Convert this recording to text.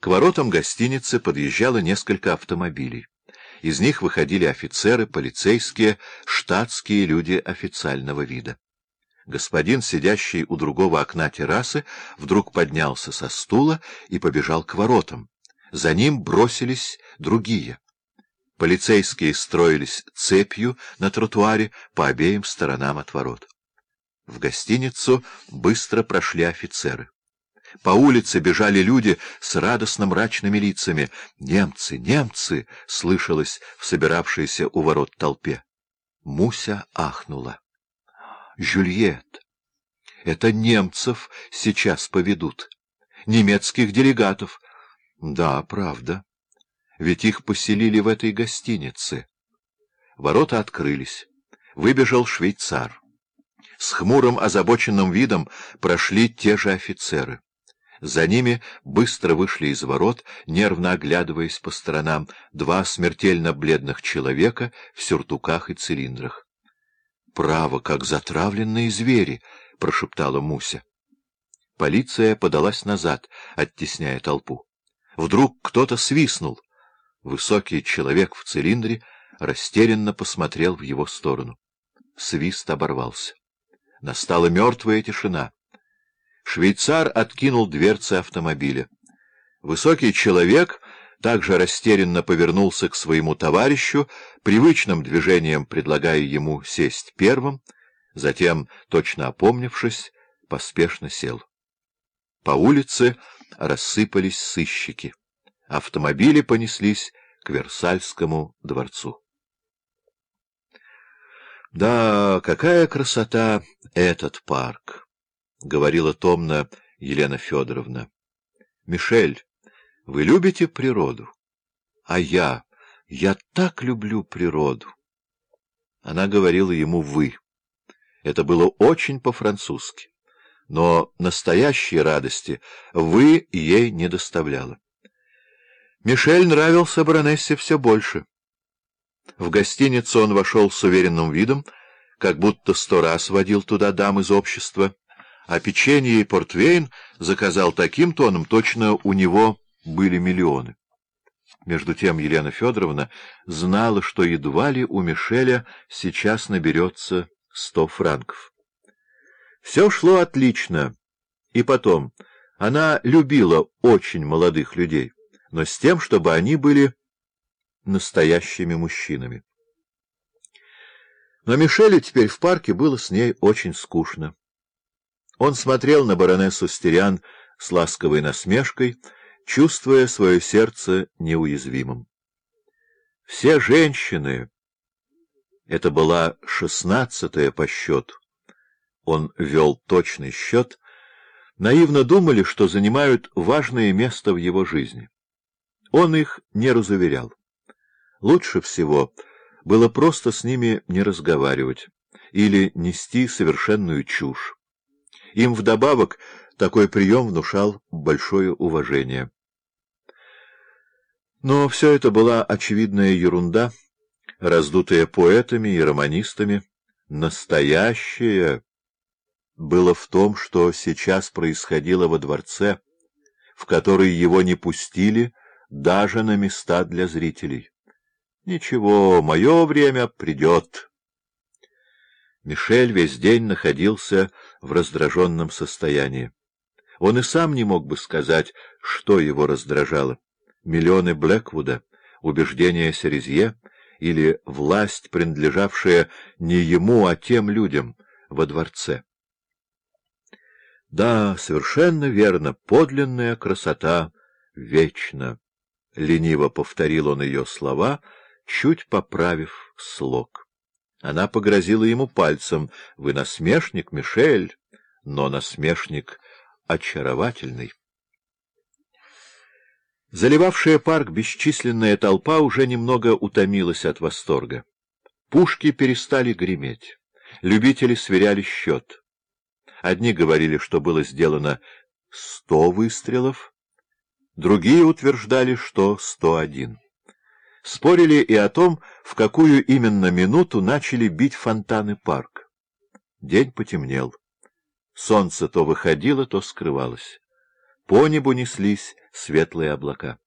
К воротам гостиницы подъезжало несколько автомобилей. Из них выходили офицеры, полицейские, штатские люди официального вида. Господин, сидящий у другого окна террасы, вдруг поднялся со стула и побежал к воротам. За ним бросились другие. Полицейские строились цепью на тротуаре по обеим сторонам от ворот. В гостиницу быстро прошли офицеры. По улице бежали люди с радостно-мрачными лицами. «Немцы! Немцы!» — слышалось в собиравшейся у ворот толпе. Муся ахнула. «Жюльет! Это немцев сейчас поведут. Немецких делегатов. Да, правда. Ведь их поселили в этой гостинице». Ворота открылись. Выбежал швейцар. С хмурым озабоченным видом прошли те же офицеры. За ними быстро вышли из ворот, нервно оглядываясь по сторонам, два смертельно бледных человека в сюртуках и цилиндрах. — Право, как затравленные звери! — прошептала Муся. Полиция подалась назад, оттесняя толпу. Вдруг кто-то свистнул. Высокий человек в цилиндре растерянно посмотрел в его сторону. Свист оборвался. Настала мертвая тишина. Швейцар откинул дверцы автомобиля. Высокий человек также растерянно повернулся к своему товарищу, привычным движением предлагая ему сесть первым, затем, точно опомнившись, поспешно сел. По улице рассыпались сыщики. Автомобили понеслись к Версальскому дворцу. Да, какая красота этот парк! — говорила томно Елена Федоровна. — Мишель, вы любите природу? А я, я так люблю природу. Она говорила ему «вы». Это было очень по-французски. Но настоящей радости «вы» ей не доставляло. Мишель нравился баронессе все больше. В гостиницу он вошел с уверенным видом, как будто сто раз водил туда дам из общества, а печенье и портвейн заказал таким тоном, точно у него были миллионы. Между тем Елена Федоровна знала, что едва ли у Мишеля сейчас наберется сто франков. Все шло отлично. И потом, она любила очень молодых людей, но с тем, чтобы они были настоящими мужчинами. Но Мишелю теперь в парке было с ней очень скучно. Он смотрел на баронессу Стериан с ласковой насмешкой, чувствуя свое сердце неуязвимым. Все женщины, это была шестнадцатая по счету, он вел точный счет, наивно думали, что занимают важное место в его жизни. Он их не разуверял. Лучше всего было просто с ними не разговаривать или нести совершенную чушь. Им вдобавок такой прием внушал большое уважение. Но все это была очевидная ерунда, раздутая поэтами и романистами. Настоящее было в том, что сейчас происходило во дворце, в который его не пустили даже на места для зрителей. Ничего, мое время придет. Мишель весь день находился в раздраженном состоянии. Он и сам не мог бы сказать, что его раздражало. Миллионы Блэквуда, убеждения Серезье или власть, принадлежавшая не ему, а тем людям во дворце. Да, совершенно верно, подлинная красота вечна. Лениво повторил он ее слова, чуть поправив слог. Она погрозила ему пальцем. — Вы насмешник, Мишель, но насмешник очаровательный. Заливавшая парк бесчисленная толпа уже немного утомилась от восторга. Пушки перестали греметь. Любители сверяли счет. Одни говорили, что было сделано сто выстрелов, другие утверждали, что сто один. Спорили и о том, в какую именно минуту начали бить фонтаны парк. День потемнел. Солнце то выходило, то скрывалось. По небу неслись светлые облака.